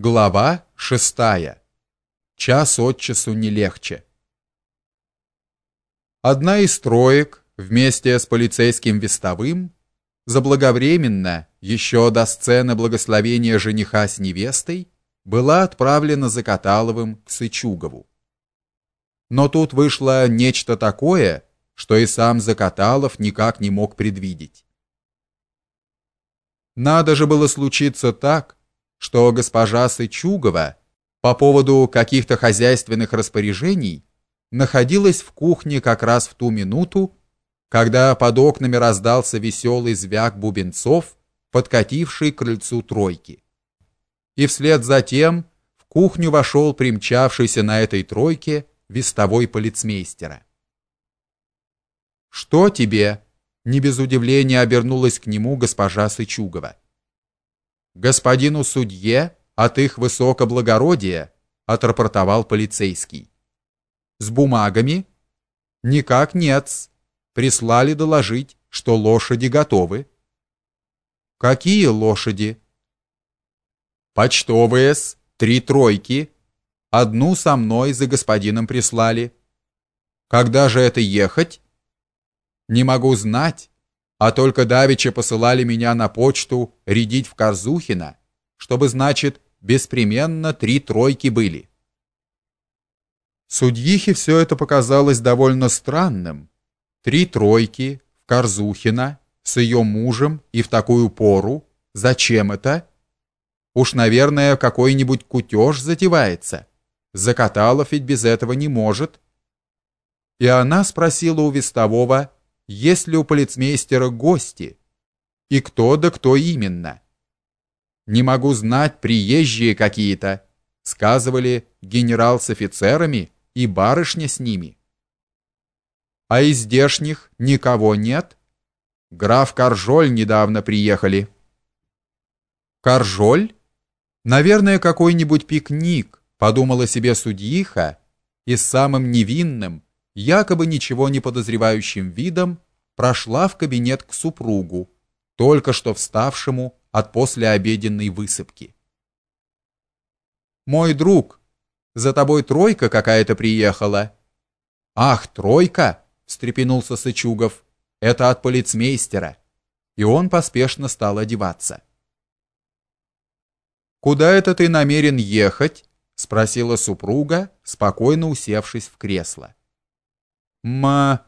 Глава шестая. Час от часу не легче. Одна из троек вместе с полицейским вестовым заблаговременно, еще до сцены благословения жениха с невестой, была отправлена за Каталовым к Сычугову. Но тут вышло нечто такое, что и сам Закаталов никак не мог предвидеть. Надо же было случиться так, что госпожа Сычугова по поводу каких-то хозяйственных распоряжений находилась в кухне как раз в ту минуту, когда под окнами раздался веселый звяк бубенцов, подкативший к крыльцу тройки. И вслед за тем в кухню вошел примчавшийся на этой тройке вестовой полицмейстера. «Что тебе?» — не без удивления обернулась к нему госпожа Сычугова господину судье от их высокоблагородия, отрапортовал полицейский. С бумагами? Никак нет. Прислали доложить, что лошади готовы. Какие лошади? Почтовые с три тройки. Одну со мной за господином прислали. Когда же это ехать? Не могу знать а только давеча посылали меня на почту рядить в Корзухино, чтобы, значит, беспременно три тройки были. Судьихе все это показалось довольно странным. Три тройки в Корзухино с ее мужем и в такую пору. Зачем это? Уж, наверное, какой-нибудь кутеж затевается. Закаталов ведь без этого не может. И она спросила у вестового, есть ли у полицмейстера гости и кто да кто именно. Не могу знать, приезжие какие-то, сказывали генерал с офицерами и барышня с ними. А из здешних никого нет? Граф Каржоль недавно приехали. Каржоль? Наверное, какой-нибудь пикник, подумала себе судьиха, и самым невинным, якобы ничего не подозревающим видом прошла в кабинет к супругу, только что вставшему от послеобеденной высыпки. Мой друг, за тобой тройка какая-то приехала. Ах, тройка, встрепенулся Сычугов. Это от полицмейстера. И он поспешно стал одеваться. Куда это ты намерен ехать? спросила супруга, спокойно усевшись в кресло. Ма,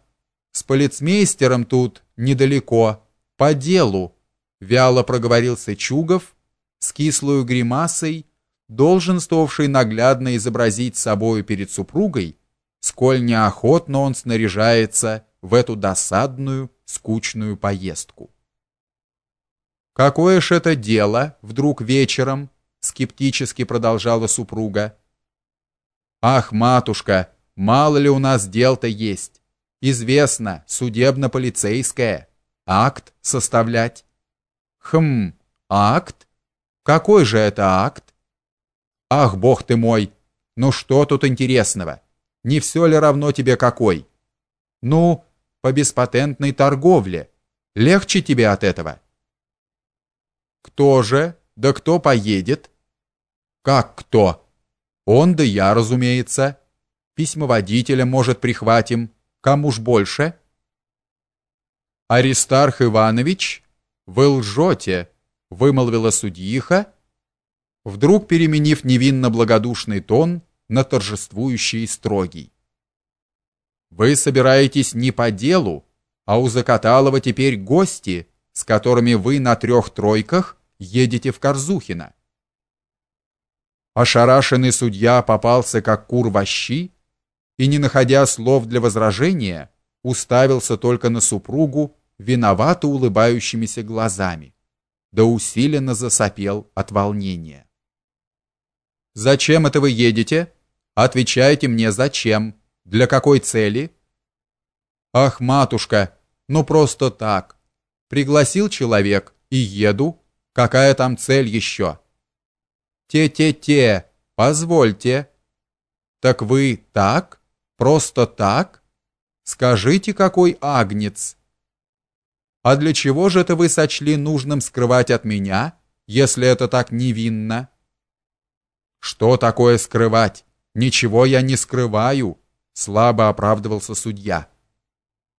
с полицмейстером тут недалеко, по делу, вяло проговорил Сычугов, с кислой гримасой, долженствовавший наглядно изобразить собою перед супругой, сколь неохотно он снаряжается в эту досадную, скучную поездку. Какое ж это дело вдруг вечером, скептически продолжала супруга. Ах, матушка, мало ли у нас дел-то есть. Известно, судебно-полицейское. Акт составлять. Хм, акт? Какой же это акт? Ах, бог ты мой, ну что тут интересного? Не все ли равно тебе какой? Ну, по беспатентной торговле. Легче тебе от этого? Кто же? Да кто поедет? Как кто? Он да я, разумеется. Письмоводителя, может, прихватим. Кому ж больше? Аристарх Иванович, вы лжете, вымолвила судьиха, вдруг переменив невинно благодушный тон на торжествующий и строгий. Вы собираетесь не по делу, а у Закаталова теперь гости, с которыми вы на трех тройках едете в Корзухино. Ошарашенный судья попался как кур в щи, и, не находя слов для возражения, уставился только на супругу виновато улыбающимися глазами, да усиленно засопел от волнения. «Зачем это вы едете? Отвечайте мне, зачем? Для какой цели?» «Ах, матушка, ну просто так. Пригласил человек и еду. Какая там цель еще?» «Те-те-те, позвольте». «Так вы так?» Просто так? Скажите, какой агнец? А для чего же это вы сочли нужным скрывать от меня, если это так невинно? Что такое скрывать? Ничего я не скрываю, слабо оправдывался судья.